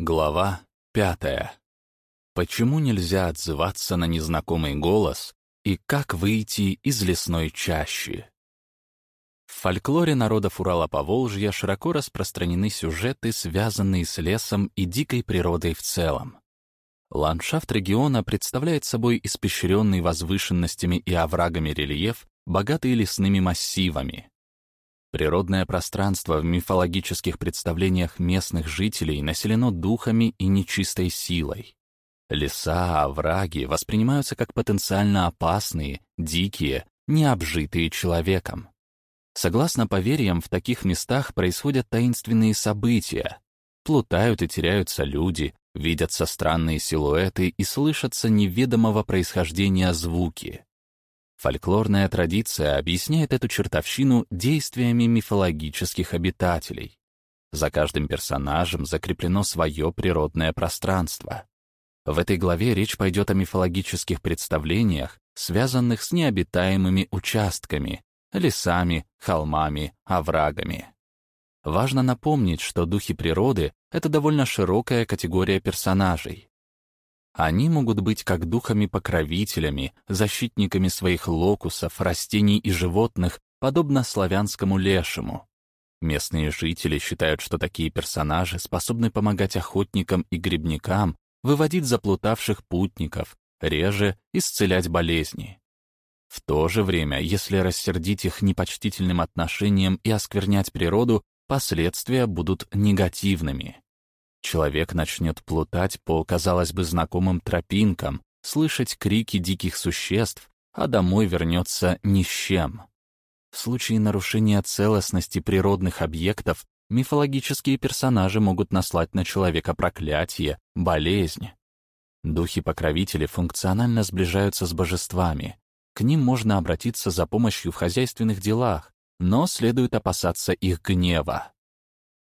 Глава пятая. Почему нельзя отзываться на незнакомый голос и как выйти из лесной чащи? В фольклоре народов Урала-Поволжья широко распространены сюжеты, связанные с лесом и дикой природой в целом. Ландшафт региона представляет собой испещренный возвышенностями и оврагами рельеф, богатый лесными массивами. Природное пространство в мифологических представлениях местных жителей населено духами и нечистой силой. Леса, овраги воспринимаются как потенциально опасные, дикие, необжитые человеком. Согласно поверьям, в таких местах происходят таинственные события. Плутают и теряются люди, видятся странные силуэты и слышатся неведомого происхождения звуки. Фольклорная традиция объясняет эту чертовщину действиями мифологических обитателей. За каждым персонажем закреплено свое природное пространство. В этой главе речь пойдет о мифологических представлениях, связанных с необитаемыми участками, лесами, холмами, оврагами. Важно напомнить, что духи природы — это довольно широкая категория персонажей. Они могут быть как духами-покровителями, защитниками своих локусов, растений и животных, подобно славянскому лешему. Местные жители считают, что такие персонажи способны помогать охотникам и грибникам выводить заплутавших путников, реже исцелять болезни. В то же время, если рассердить их непочтительным отношением и осквернять природу, последствия будут негативными. Человек начнет плутать по, казалось бы, знакомым тропинкам, слышать крики диких существ, а домой вернется ни с чем. В случае нарушения целостности природных объектов мифологические персонажи могут наслать на человека проклятие, болезнь. Духи-покровители функционально сближаются с божествами, к ним можно обратиться за помощью в хозяйственных делах, но следует опасаться их гнева.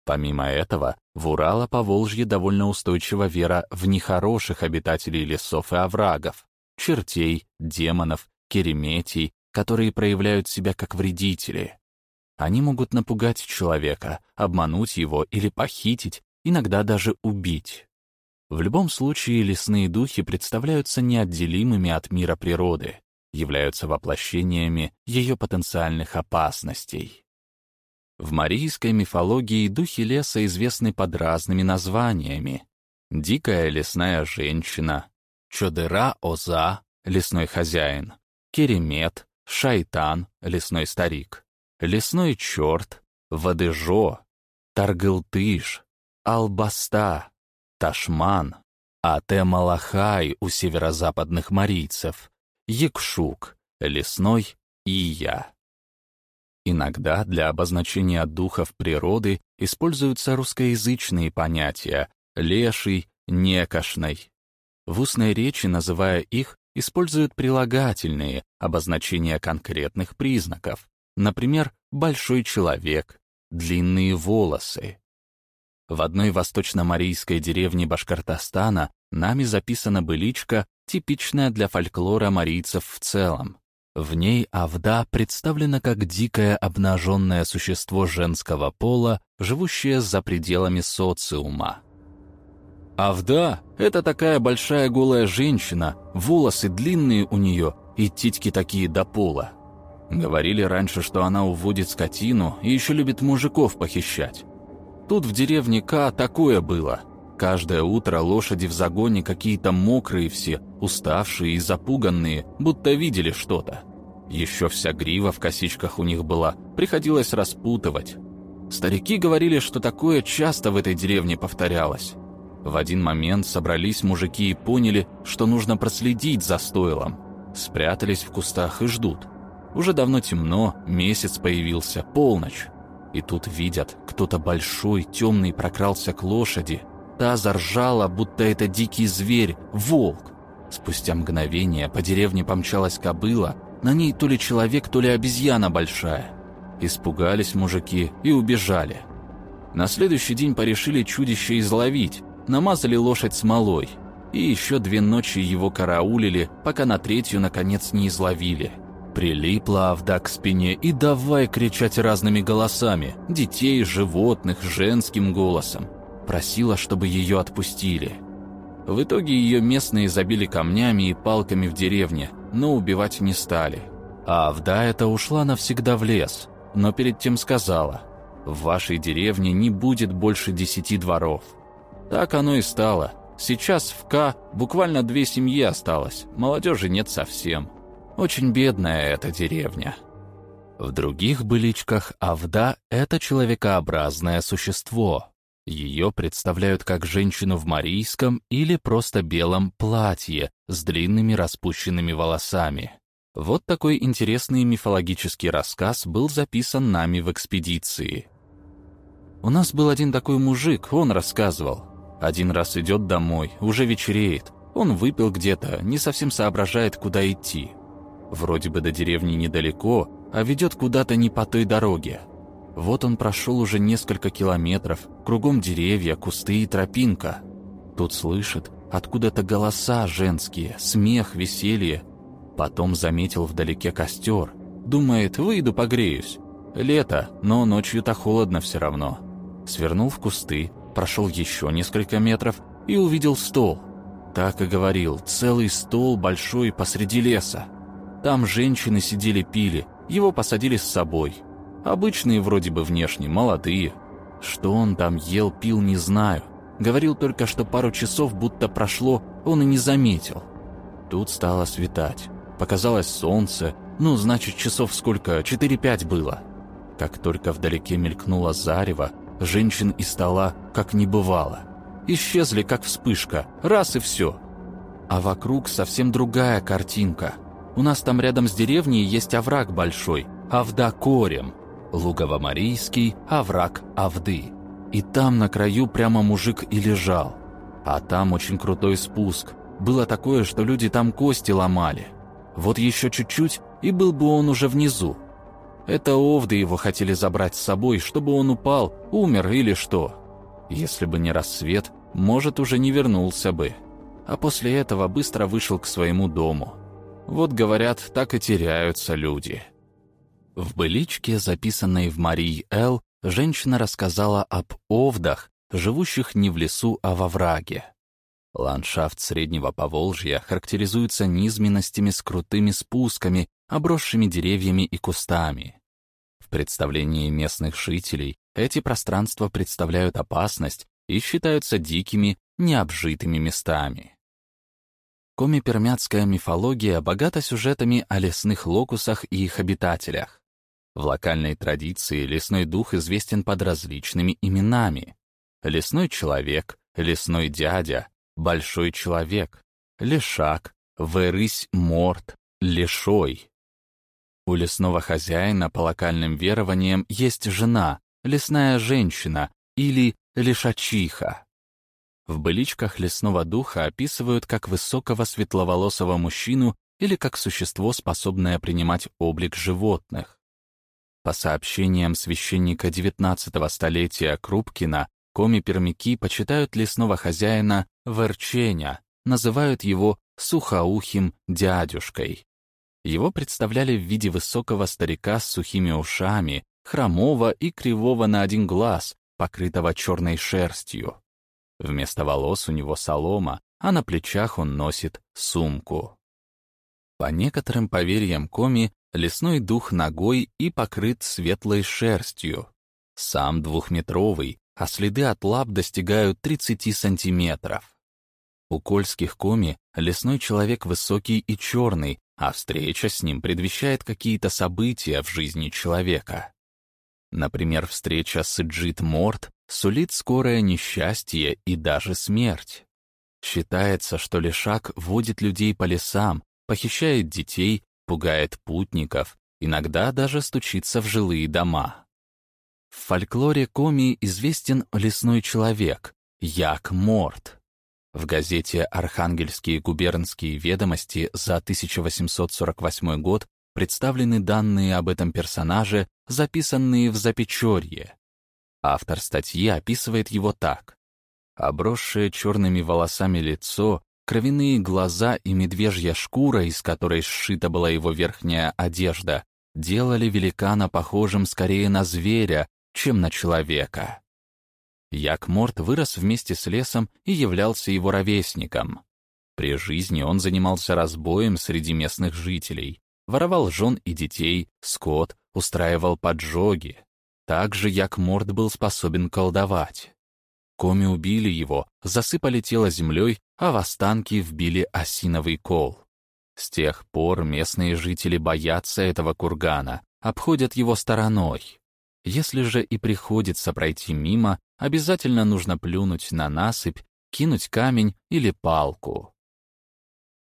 Помимо этого, в Урало-Поволжье довольно устойчива вера в нехороших обитателей лесов и оврагов, чертей, демонов, кереметий, которые проявляют себя как вредители. Они могут напугать человека, обмануть его или похитить, иногда даже убить. В любом случае лесные духи представляются неотделимыми от мира природы, являются воплощениями ее потенциальных опасностей. В марийской мифологии духи леса известны под разными названиями. Дикая лесная женщина, Чодыра-Оза, лесной хозяин, Керемет, Шайтан, лесной старик, лесной черт, Вадыжо, Таргылтыш, Албаста, Ташман, Ате-Малахай у северо-западных марийцев, Якшук, лесной и я. Иногда для обозначения духов природы используются русскоязычные понятия «леший», «некошный». В устной речи, называя их, используют прилагательные, обозначения конкретных признаков, например, «большой человек», «длинные волосы». В одной восточно-марийской деревне Башкортостана нами записана быличка типичная для фольклора марийцев в целом. В ней Авда представлена как дикое обнаженное существо женского пола, живущее за пределами социума. Авда — это такая большая голая женщина, волосы длинные у нее и титьки такие до пола. Говорили раньше, что она уводит скотину и еще любит мужиков похищать. Тут в деревне К такое было — Каждое утро лошади в загоне какие-то мокрые все, уставшие и запуганные, будто видели что-то. Еще вся грива в косичках у них была, приходилось распутывать. Старики говорили, что такое часто в этой деревне повторялось. В один момент собрались мужики и поняли, что нужно проследить за стойлом. Спрятались в кустах и ждут. Уже давно темно, месяц появился, полночь. И тут видят, кто-то большой, темный прокрался к лошади, Та заржала, будто это дикий зверь, волк. Спустя мгновение по деревне помчалась кобыла, на ней то ли человек, то ли обезьяна большая. Испугались мужики и убежали. На следующий день порешили чудище изловить, намазали лошадь смолой. И еще две ночи его караулили, пока на третью, наконец, не изловили. Прилипла Авда к спине и давай кричать разными голосами, детей, животных, женским голосом. Просила, чтобы ее отпустили. В итоге ее местные забили камнями и палками в деревне, но убивать не стали. А Авда эта ушла навсегда в лес, но перед тем сказала, «В вашей деревне не будет больше десяти дворов». Так оно и стало. Сейчас в К буквально две семьи осталось, молодежи нет совсем. Очень бедная эта деревня. В других быличках Авда — это человекообразное существо. Ее представляют как женщину в марийском или просто белом платье с длинными распущенными волосами. Вот такой интересный мифологический рассказ был записан нами в экспедиции. У нас был один такой мужик, он рассказывал. Один раз идет домой, уже вечереет. Он выпил где-то, не совсем соображает, куда идти. Вроде бы до деревни недалеко, а ведет куда-то не по той дороге. Вот он прошел уже несколько километров, кругом деревья, кусты и тропинка. Тут слышит откуда-то голоса женские, смех, веселье. Потом заметил вдалеке костер. Думает, выйду погреюсь. Лето, но ночью-то холодно все равно. Свернул в кусты, прошел еще несколько метров и увидел стол. Так и говорил, целый стол большой посреди леса. Там женщины сидели пили, его посадили с собой. Обычные вроде бы внешне, молодые. Что он там ел, пил, не знаю. Говорил только, что пару часов будто прошло, он и не заметил. Тут стало светать. Показалось солнце, ну, значит, часов сколько, 4-5 было. Как только вдалеке мелькнуло зарево, женщин из стола как не бывало. Исчезли, как вспышка, раз и все. А вокруг совсем другая картинка — у нас там рядом с деревней есть овраг большой, Авдакорем. Лугово-Марийский, овраг Авды. И там на краю прямо мужик и лежал. А там очень крутой спуск. Было такое, что люди там кости ломали. Вот еще чуть-чуть, и был бы он уже внизу. Это овды его хотели забрать с собой, чтобы он упал, умер или что. Если бы не рассвет, может, уже не вернулся бы. А после этого быстро вышел к своему дому. Вот, говорят, так и теряются люди. В быличке, записанной в Марии Эл, женщина рассказала об овдах, живущих не в лесу, а во враге. Ландшафт Среднего Поволжья характеризуется низменностями с крутыми спусками, обросшими деревьями и кустами. В представлении местных жителей эти пространства представляют опасность и считаются дикими, необжитыми местами. Коми-пермяцкая мифология богата сюжетами о лесных локусах и их обитателях. В локальной традиции лесной дух известен под различными именами. Лесной человек, лесной дядя, большой человек, лешак, вырысь морт, лешой. У лесного хозяина по локальным верованиям есть жена, лесная женщина или лешачиха. В быличках лесного духа описывают как высокого светловолосого мужчину или как существо, способное принимать облик животных. По сообщениям священника XIX столетия Крупкина, коми-пермяки почитают лесного хозяина Верченя, называют его сухоухим дядюшкой. Его представляли в виде высокого старика с сухими ушами, хромого и кривого на один глаз, покрытого черной шерстью. Вместо волос у него солома, а на плечах он носит сумку. По некоторым поверьям Коми, лесной дух ногой и покрыт светлой шерстью. Сам двухметровый, а следы от лап достигают 30 сантиметров. У кольских Коми лесной человек высокий и черный, а встреча с ним предвещает какие-то события в жизни человека. Например, встреча с Джит Морт сулит скорое несчастье и даже смерть. Считается, что лишак водит людей по лесам, похищает детей, пугает путников, иногда даже стучится в жилые дома. В фольклоре Коми известен лесной человек, Як Морт. В газете «Архангельские губернские ведомости» за 1848 год представлены данные об этом персонаже, записанные в Запечорье. Автор статьи описывает его так. Обросшее черными волосами лицо, кровяные глаза и медвежья шкура, из которой сшита была его верхняя одежда, делали великана похожим скорее на зверя, чем на человека. Якморт вырос вместе с лесом и являлся его ровесником. При жизни он занимался разбоем среди местных жителей, воровал жен и детей, скот, устраивал поджоги. Также Якморт был способен колдовать. Коми убили его, засыпали тело землей, а в останки вбили осиновый кол. С тех пор местные жители боятся этого кургана, обходят его стороной. Если же и приходится пройти мимо, обязательно нужно плюнуть на насыпь, кинуть камень или палку.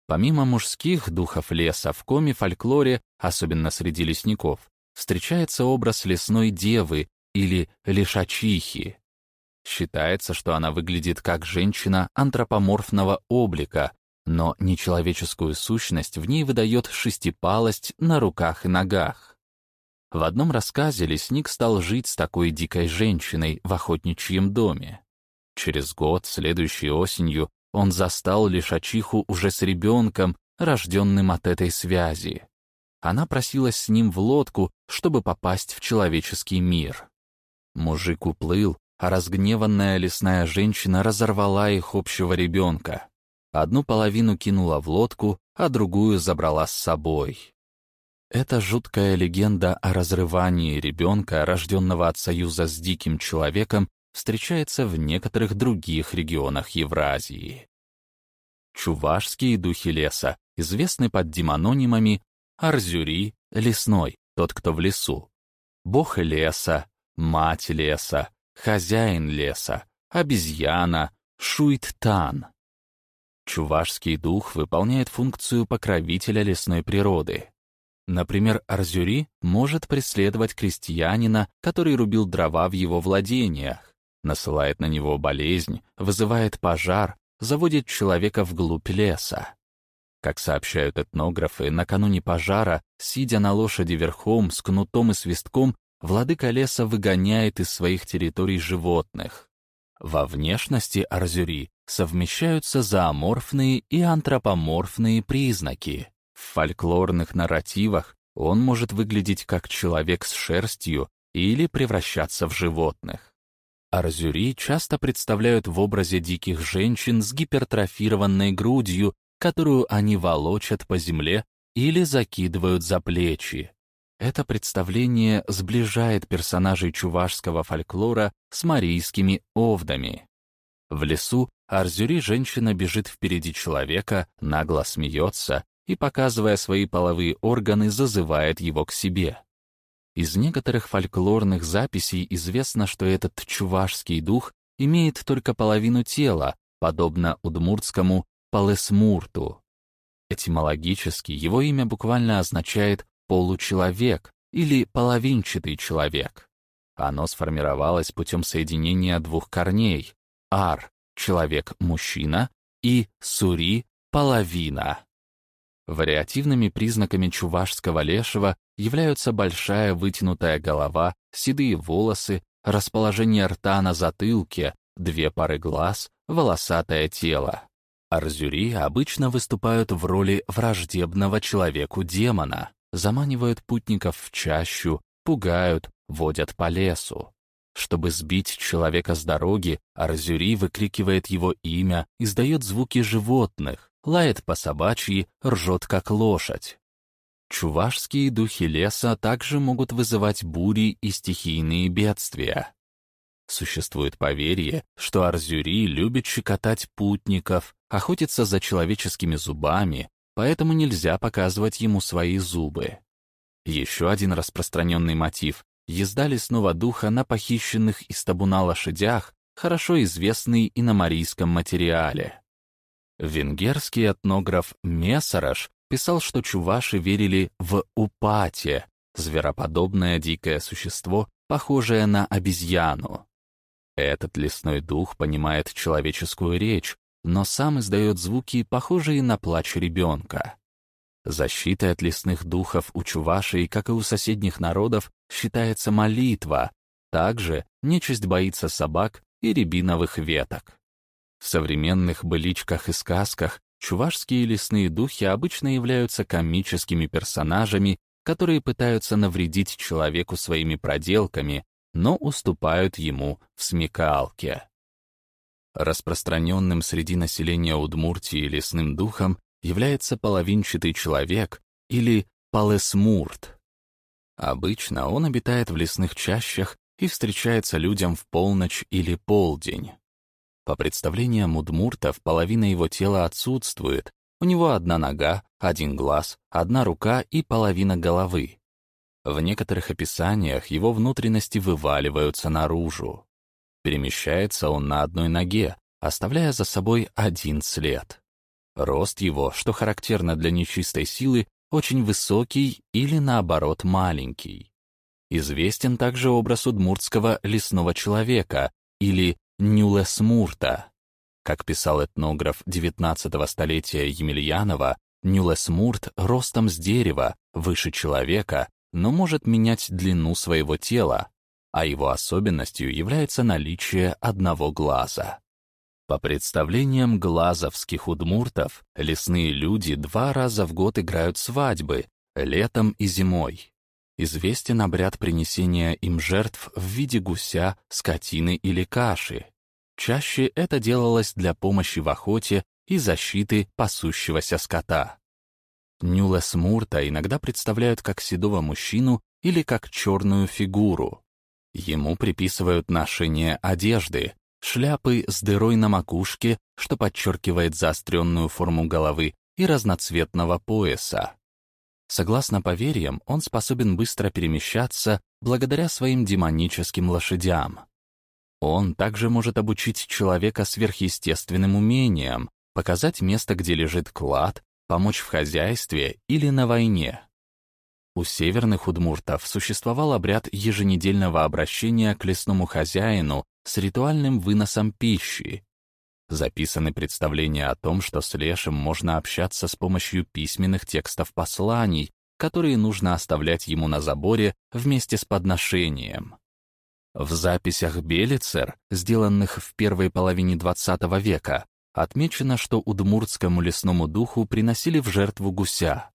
Помимо мужских духов леса, в коме-фольклоре, особенно среди лесников, встречается образ лесной девы или лишачихи. Считается, что она выглядит как женщина антропоморфного облика, но нечеловеческую сущность в ней выдает шестипалость на руках и ногах. В одном рассказе лесник стал жить с такой дикой женщиной в охотничьем доме. Через год, следующей осенью, он застал лишачиху уже с ребенком, рожденным от этой связи. Она просилась с ним в лодку, чтобы попасть в человеческий мир. Мужик уплыл, а разгневанная лесная женщина разорвала их общего ребенка. Одну половину кинула в лодку, а другую забрала с собой. Эта жуткая легенда о разрывании ребенка, рожденного от союза с диким человеком, встречается в некоторых других регионах Евразии. Чувашские духи леса известны под демононимами Арзюри — лесной, тот, кто в лесу, бог леса, мать леса, хозяин леса, обезьяна, шуйттан. Чувашский дух выполняет функцию покровителя лесной природы. Например, Арзюри может преследовать крестьянина, который рубил дрова в его владениях, насылает на него болезнь, вызывает пожар, заводит человека вглубь леса. Как сообщают этнографы, накануне пожара, сидя на лошади верхом, с кнутом и свистком, владыка леса выгоняет из своих территорий животных. Во внешности Арзюри совмещаются зооморфные и антропоморфные признаки. В фольклорных нарративах он может выглядеть как человек с шерстью или превращаться в животных. Арзюри часто представляют в образе диких женщин с гипертрофированной грудью, которую они волочат по земле или закидывают за плечи. Это представление сближает персонажей чувашского фольклора с марийскими овдами. В лесу Арзюри женщина бежит впереди человека, нагло смеется и, показывая свои половые органы, зазывает его к себе. Из некоторых фольклорных записей известно, что этот чувашский дух имеет только половину тела, подобно удмуртскому палесмурту. Этимологически его имя буквально означает получеловек или половинчатый человек. Оно сформировалось путем соединения двух корней — ар — человек-мужчина и сури — половина. Вариативными признаками чувашского лешего являются большая вытянутая голова, седые волосы, расположение рта на затылке, две пары глаз, волосатое тело. Арзюри обычно выступают в роли враждебного человеку-демона, заманивают путников в чащу, пугают, водят по лесу. Чтобы сбить человека с дороги, Арзюри выкрикивает его имя, издает звуки животных, лает по собачьи, ржет как лошадь. Чувашские духи леса также могут вызывать бури и стихийные бедствия. Существует поверье, что Арзюри любит щекотать путников, охотится за человеческими зубами, поэтому нельзя показывать ему свои зубы. Еще один распространенный мотив — езда лесного духа на похищенных из табуна лошадях, хорошо известный и на марийском материале. Венгерский этнограф Мессараш писал, что чуваши верили в упате, звероподобное дикое существо, похожее на обезьяну. Этот лесной дух понимает человеческую речь, но сам издает звуки, похожие на плач ребенка. Защитой от лесных духов у чувашей, как и у соседних народов, считается молитва. Также нечисть боится собак и рябиновых веток. В современных быличках и сказках чувашские лесные духи обычно являются комическими персонажами, которые пытаются навредить человеку своими проделками, но уступают ему в смекалке. Распространенным среди населения Удмуртии лесным духом является половинчатый человек или палесмурт. Обычно он обитает в лесных чащах и встречается людям в полночь или полдень. По представлениям удмуртов, половина его тела отсутствует, у него одна нога, один глаз, одна рука и половина головы. В некоторых описаниях его внутренности вываливаются наружу. Перемещается он на одной ноге, оставляя за собой один след. Рост его, что характерно для нечистой силы, очень высокий или, наоборот, маленький. Известен также образ удмуртского лесного человека или Нюлесмурта. Как писал этнограф XIX столетия Емельянова, Нюлесмурт ростом с дерева, выше человека, но может менять длину своего тела, а его особенностью является наличие одного глаза. По представлениям глазовских удмуртов, лесные люди два раза в год играют свадьбы, летом и зимой. Известен обряд принесения им жертв в виде гуся, скотины или каши. Чаще это делалось для помощи в охоте и защиты пасущегося скота. Нюлесмурта иногда представляют как седого мужчину или как черную фигуру. Ему приписывают ношение одежды, шляпы с дырой на макушке, что подчеркивает заостренную форму головы, и разноцветного пояса. Согласно поверьям, он способен быстро перемещаться благодаря своим демоническим лошадям. Он также может обучить человека сверхъестественным умениям, показать место, где лежит клад, помочь в хозяйстве или на войне. У северных удмуртов существовал обряд еженедельного обращения к лесному хозяину с ритуальным выносом пищи. Записаны представления о том, что с лешим можно общаться с помощью письменных текстов посланий, которые нужно оставлять ему на заборе вместе с подношением. В записях Белицер, сделанных в первой половине XX века, отмечено, что удмуртскому лесному духу приносили в жертву гуся.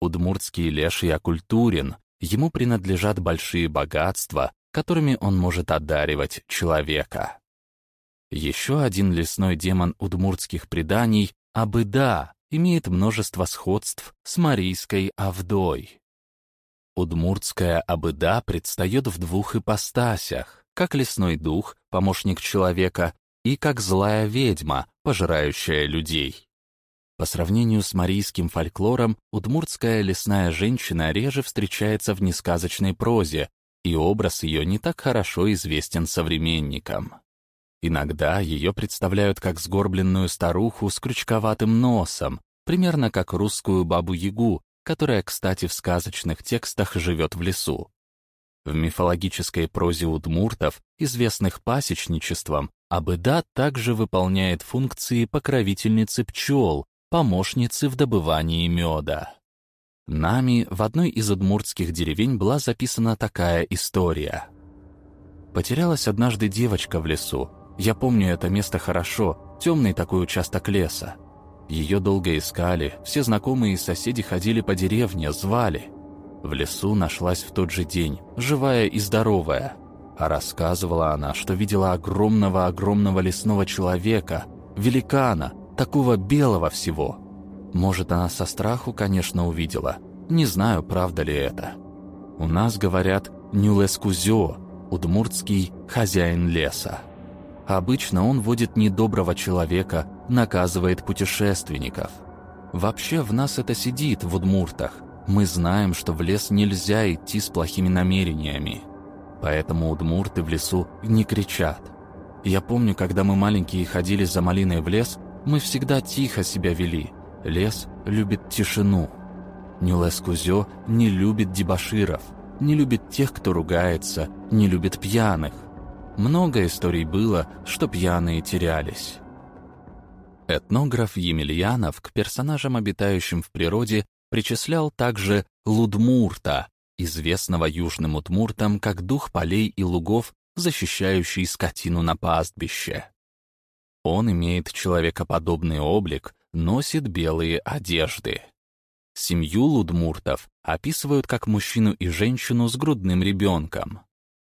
Удмуртский леший окультурен, ему принадлежат большие богатства, которыми он может одаривать человека. Еще один лесной демон удмуртских преданий, Абыда, имеет множество сходств с марийской Авдой. Удмуртская Абыда предстает в двух ипостасях, как лесной дух, помощник человека, и как злая ведьма, пожирающая людей. По сравнению с марийским фольклором, удмуртская лесная женщина реже встречается в несказочной прозе, и образ ее не так хорошо известен современникам. Иногда ее представляют как сгорбленную старуху с крючковатым носом, примерно как русскую бабу-ягу, которая, кстати, в сказочных текстах живет в лесу. В мифологической прозе удмуртов, известных пасечничеством, Абыда также выполняет функции покровительницы пчел, помощницы в добывании меда. Нами в одной из удмуртских деревень была записана такая история. Потерялась однажды девочка в лесу. Я помню это место хорошо, темный такой участок леса. Ее долго искали, все знакомые и соседи ходили по деревне, звали. В лесу нашлась в тот же день, живая и здоровая. А рассказывала она, что видела огромного-огромного лесного человека, великана, такого белого всего. Может, она со страху, конечно, увидела. Не знаю, правда ли это. У нас говорят «нюлескузё», удмуртский хозяин леса. Обычно он водит недоброго человека, наказывает путешественников. Вообще в нас это сидит в удмуртах. Мы знаем, что в лес нельзя идти с плохими намерениями. Поэтому удмурты в лесу не кричат. Я помню, когда мы маленькие ходили за малиной в лес, мы всегда тихо себя вели. Лес любит тишину. Нюлес Кузё не любит дебоширов, не любит тех, кто ругается, не любит пьяных. Много историй было, что пьяные терялись. Этнограф Емельянов к персонажам, обитающим в природе, причислял также Лудмурта, известного южным удмуртам как дух полей и лугов, защищающий скотину на пастбище. Он имеет человекоподобный облик, носит белые одежды. Семью лудмуртов описывают как мужчину и женщину с грудным ребенком.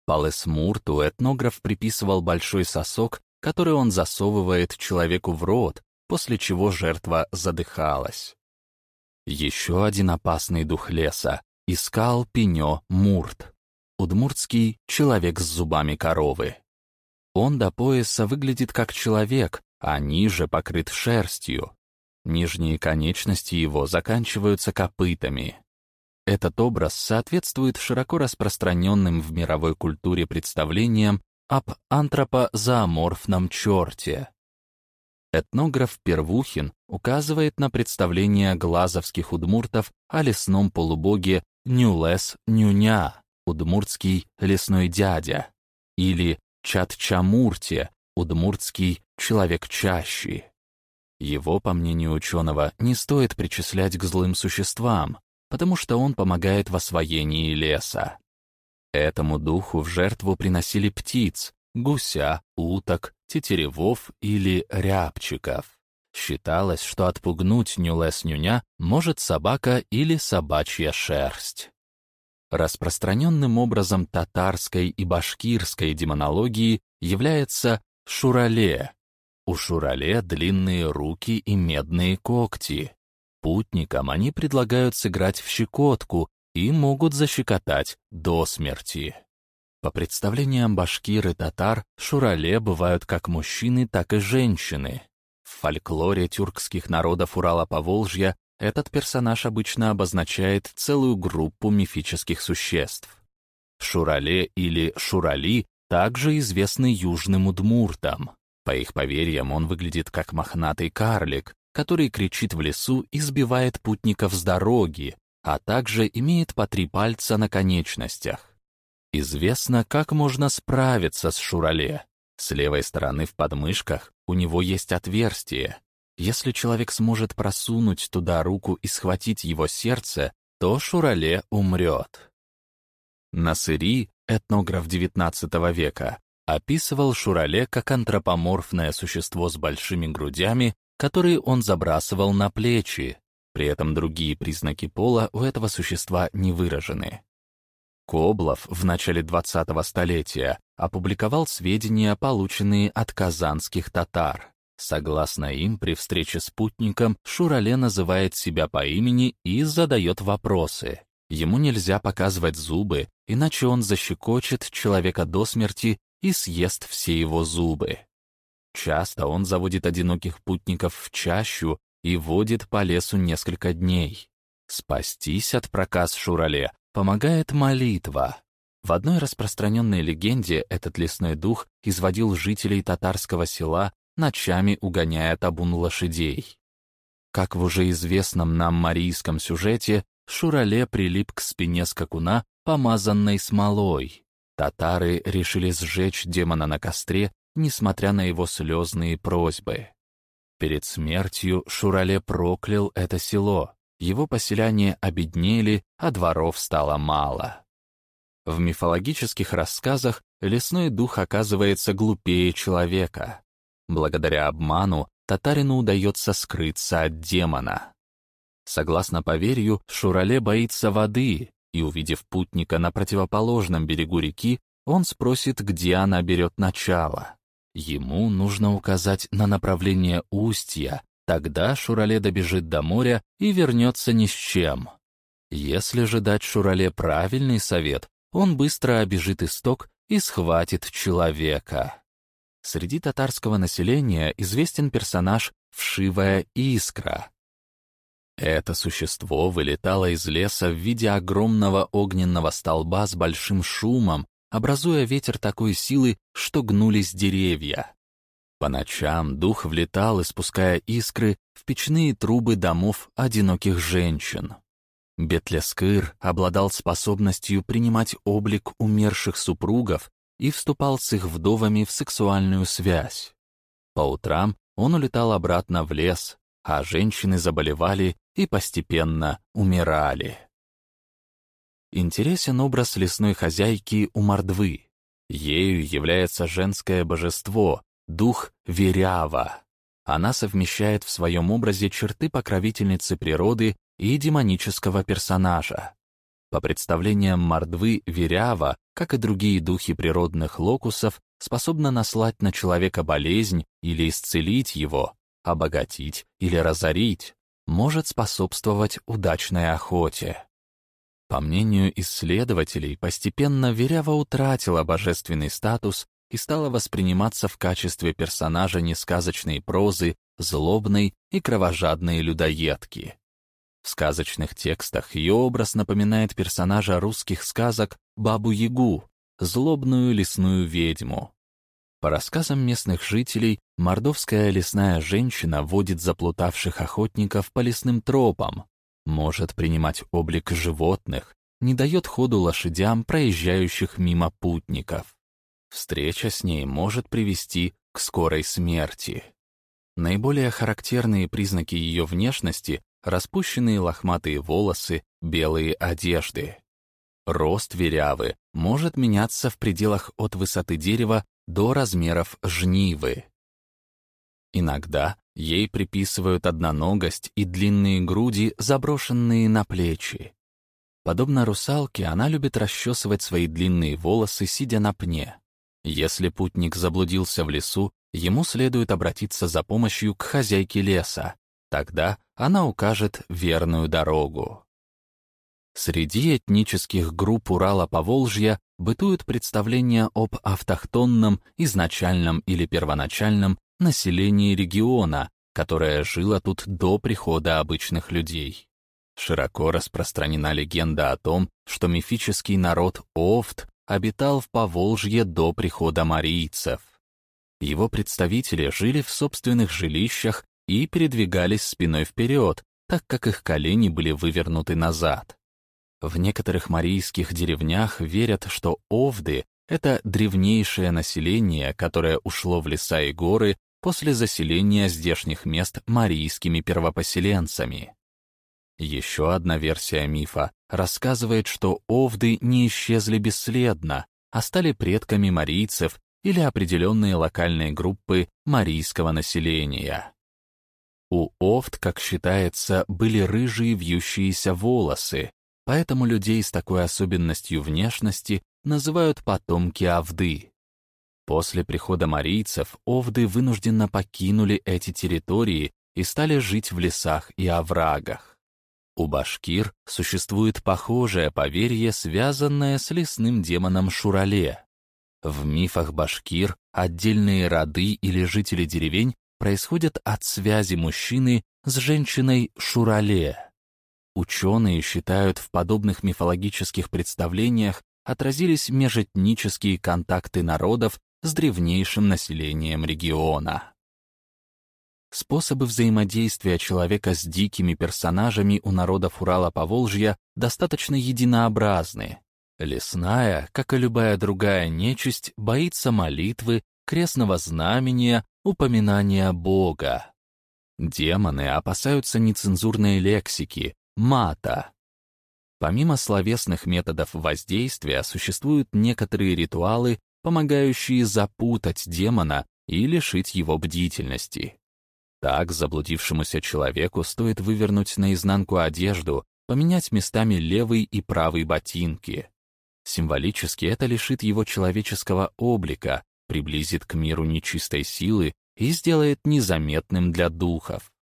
Палесмурту этнограф приписывал большой сосок, который он засовывает человеку в рот, после чего жертва задыхалась. Еще один опасный дух леса искал пенё Мурт, удмуртский человек с зубами коровы. Он до пояса выглядит как человек, а ниже покрыт шерстью. Нижние конечности его заканчиваются копытами. Этот образ соответствует широко распространенным в мировой культуре представлениям об антропозооморфном черте. Этнограф Первухин указывает на представление глазовских удмуртов о лесном полубоге Нюлес Нюня, удмуртский лесной дядя, или Чатчамурте, удмуртский человек чащий. Его, по мнению ученого, не стоит причислять к злым существам, потому что он помогает в освоении леса. Этому духу в жертву приносили птиц, гуся, уток, тетеревов или рябчиков. Считалось, что отпугнуть Нюлес-Нюня может собака или собачья шерсть. Распространенным образом татарской и башкирской демонологии является шурале. У шурале длинные руки и медные когти. Путникам они предлагают сыграть в щекотку и могут защекотать до смерти. По представлениям башкир и татар, шурале бывают как мужчины, так и женщины. В фольклоре тюркских народов Урала-Поволжья этот персонаж обычно обозначает целую группу мифических существ. Шурале или Шурали также известны южным удмуртам. По их поверьям, он выглядит как мохнатый карлик, который кричит в лесу и сбивает путников с дороги, а также имеет по три пальца на конечностях. Известно, как можно справиться с Шурале. С левой стороны в подмышках у него есть отверстие. Если человек сможет просунуть туда руку и схватить его сердце, то Шурале умрет. Насыри, этнограф XIX века, описывал Шурале как антропоморфное существо с большими грудями, которые он забрасывал на плечи. При этом другие признаки пола у этого существа не выражены. Коблов в начале 20-го столетия опубликовал сведения, полученные от казанских татар. Согласно им, при встрече с путником Шурале называет себя по имени и задает вопросы. Ему нельзя показывать зубы, иначе он защекочет человека до смерти и съест все его зубы. Часто он заводит одиноких путников в чащу и водит по лесу несколько дней. Спастись от проказ Шурале помогает молитва. В одной распространенной легенде этот лесной дух изводил жителей татарского села, ночами угоняя табун лошадей. Как в уже известном нам марийском сюжете, Шурале прилип к спине скакуна, помазанной смолой. Татары решили сжечь демона на костре, несмотря на его слезные просьбы. Перед смертью Шурале проклял это село, его поселяне обеднели, а дворов стало мало. В мифологических рассказах лесной дух оказывается глупее человека. Благодаря обману татарину удается скрыться от демона. Согласно поверью, Шурале боится воды, и, увидев путника на противоположном берегу реки, он спросит, где она берет начало. Ему нужно указать на направление устья, Тогда Шурале добежит до моря и вернется ни с чем. Если же дать Шурале правильный совет, он быстро обежит исток и схватит человека. Среди татарского населения известен персонаж Вшивая Искра. Это существо вылетало из леса в виде огромного огненного столба с большим шумом, образуя ветер такой силы, что гнулись деревья. По ночам дух влетал, испуская искры в печные трубы домов одиноких женщин. Бетлескыр обладал способностью принимать облик умерших супругов и вступал с их вдовами в сексуальную связь. По утрам он улетал обратно в лес, а женщины заболевали и постепенно умирали. Интересен образ лесной хозяйки у мордвы. Ею является женское божество, дух Верява. Она совмещает в своем образе черты покровительницы природы и демонического персонажа. По представлениям мордвы, верява, как и другие духи природных локусов, способна наслать на человека болезнь или исцелить его, обогатить или разорить, может способствовать удачной охоте. По мнению исследователей, постепенно Верява утратила божественный статус и стала восприниматься в качестве персонажа несказочной прозы, злобной и кровожадной людоедки. В сказочных текстах ее образ напоминает персонажа русских сказок Бабу-Ягу, злобную лесную ведьму. По рассказам местных жителей, мордовская лесная женщина водит заплутавших охотников по лесным тропам, может принимать облик животных, не дает ходу лошадям, проезжающих мимо путников. Встреча с ней может привести к скорой смерти. Наиболее характерные признаки ее внешности — распущенные лохматые волосы, белые одежды. Рост верявы может меняться в пределах от высоты дерева до размеров жнивы. Иногда ей приписывают одноногость и длинные груди, заброшенные на плечи. Подобно русалке, она любит расчесывать свои длинные волосы, сидя на пне. Если путник заблудился в лесу, ему следует обратиться за помощью к хозяйке леса. Тогда она укажет верную дорогу. Среди этнических групп Урала-Поволжья бытуют представления об автохтонном, изначальном или первоначальном населении региона, которое жило тут до прихода обычных людей. Широко распространена легенда о том, что мифический народ Офт обитал в Поволжье до прихода марийцев. Его представители жили в собственных жилищах и передвигались спиной вперед, так как их колени были вывернуты назад. В некоторых марийских деревнях верят, что овды — это древнейшее население, которое ушло в леса и горы после заселения здешних мест марийскими первопоселенцами. Еще одна версия мифа рассказывает, что овды не исчезли бесследно, а стали предками марийцев или определенные локальные группы марийского населения. У овд, как считается, были рыжие вьющиеся волосы, Поэтому людей с такой особенностью внешности называют потомки Авды. После прихода марийцев овды вынужденно покинули эти территории и стали жить в лесах и оврагах. У башкир существует похожее поверье, связанное с лесным демоном Шурале. В мифах башкир отдельные роды или жители деревень происходят от связи мужчины с женщиной Шурале. Ученые считают, в подобных мифологических представлениях отразились межэтнические контакты народов с древнейшим населением региона. Способы взаимодействия человека с дикими персонажами у народов Урала-Поволжья достаточно единообразны. Лесная, как и любая другая нечисть, боится молитвы, крестного знамения, упоминания Бога. Демоны опасаются нецензурной лексики, мата. Помимо словесных методов воздействия, существуют некоторые ритуалы, помогающие запутать демона и лишить его бдительности. Так заблудившемуся человеку стоит вывернуть наизнанку одежду, поменять местами левый и правый ботинки. Символически это лишит его человеческого облика, приблизит к миру нечистой силы и сделает незаметным для духов.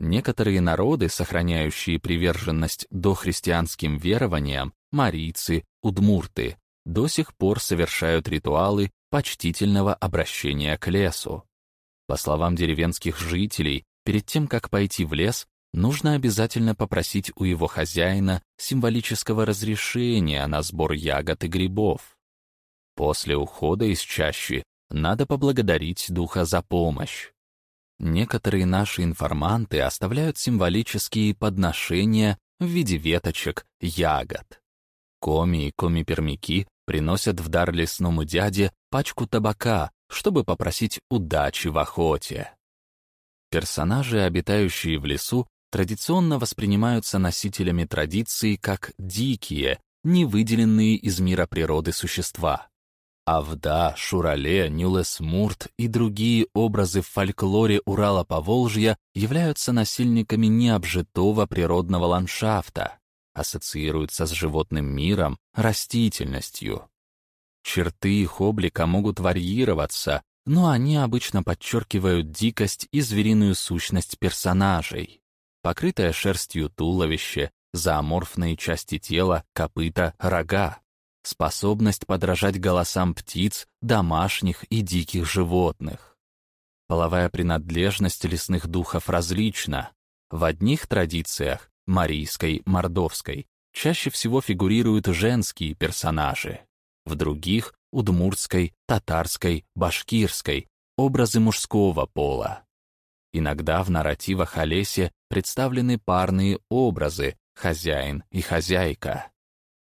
Некоторые народы, сохраняющие приверженность дохристианским верованиям, марийцы, удмурты, до сих пор совершают ритуалы почтительного обращения к лесу. По словам деревенских жителей, перед тем, как пойти в лес, нужно обязательно попросить у его хозяина символического разрешения на сбор ягод и грибов. После ухода из чащи надо поблагодарить духа за помощь. Некоторые наши информанты оставляют символические подношения в виде веточек, ягод. Коми и коми-пермяки приносят в дар лесному дяде пачку табака, чтобы попросить удачи в охоте. Персонажи, обитающие в лесу, традиционно воспринимаются носителями традиции как дикие, невыделенные из мира природы существа. Авда, Шурале, Нюлесмурт и другие образы в фольклоре Урала-Поволжья являются насильниками необжитого природного ландшафта. ассоциируются с животным миром, растительностью. Черты их облика могут варьироваться, но они обычно подчеркивают дикость и звериную сущность персонажей. Покрытое шерстью туловище, зооморфные части тела, копыта, рога. Способность подражать голосам птиц, домашних и диких животных. Половая принадлежность лесных духов различна. В одних традициях, марийской, мордовской, чаще всего фигурируют женские персонажи. В других — удмуртской, татарской, башкирской, образы мужского пола. Иногда в нарративах о лесе представлены парные образы «хозяин» и «хозяйка».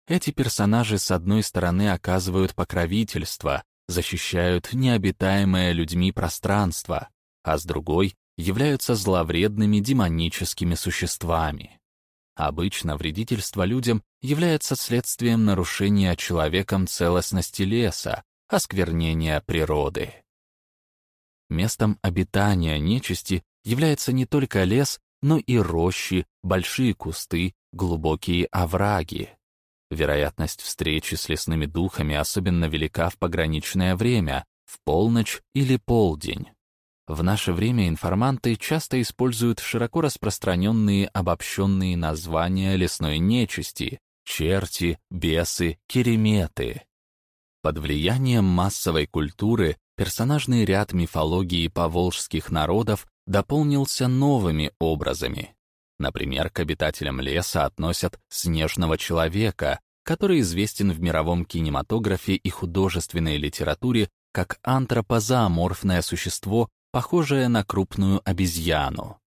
Эти персонажи с одной стороны оказывают покровительство, защищают необитаемое людьми пространство, а с другой являются зловредными демоническими существами. Обычно вредительство людям является следствием нарушения человеком целостности леса, осквернения природы. Местом обитания нечисти является не только лес, но и рощи, большие кусты, глубокие овраги. Вероятность встречи с лесными духами особенно велика в пограничное время, в полночь или полдень. В наше время информанты часто используют широко распространенные обобщенные названия лесной нечисти — черти, бесы, кереметы. Под влиянием массовой культуры персонажный ряд мифологии поволжских народов дополнился новыми образами. Например, к обитателям леса относят снежного человека, который известен в мировом кинематографе и художественной литературе как антропозооморфное существо, похожее на крупную обезьяну.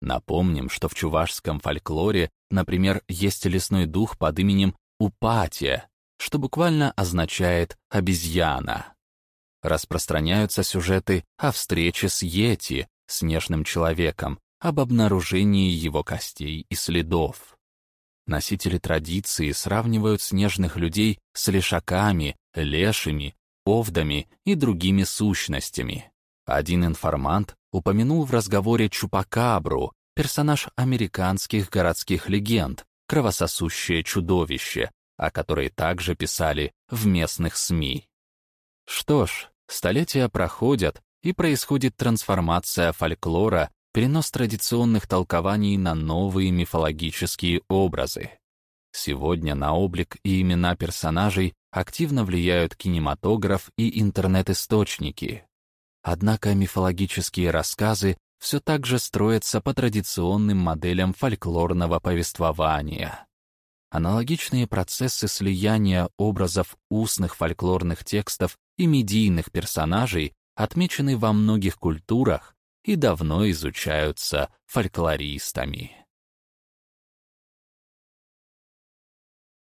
Напомним, что в чувашском фольклоре, например, есть лесной дух под именем Упатия, что буквально означает «обезьяна». Распространяются сюжеты о встрече с Йети, снежным человеком, об обнаружении его костей и следов. Носители традиции сравнивают снежных людей с лешаками, лешими, овдами и другими сущностями. Один информант упомянул в разговоре Чупакабру, персонаж американских городских легенд, кровососущее чудовище, о которой также писали в местных СМИ. Что ж, столетия проходят, и происходит трансформация фольклора, перенос традиционных толкований на новые мифологические образы. Сегодня на облик и имена персонажей активно влияют кинематограф и интернет-источники. Однако мифологические рассказы все так же строятся по традиционным моделям фольклорного повествования. Аналогичные процессы слияния образов устных фольклорных текстов и медийных персонажей отмечены во многих культурах и давно изучаются фольклористами.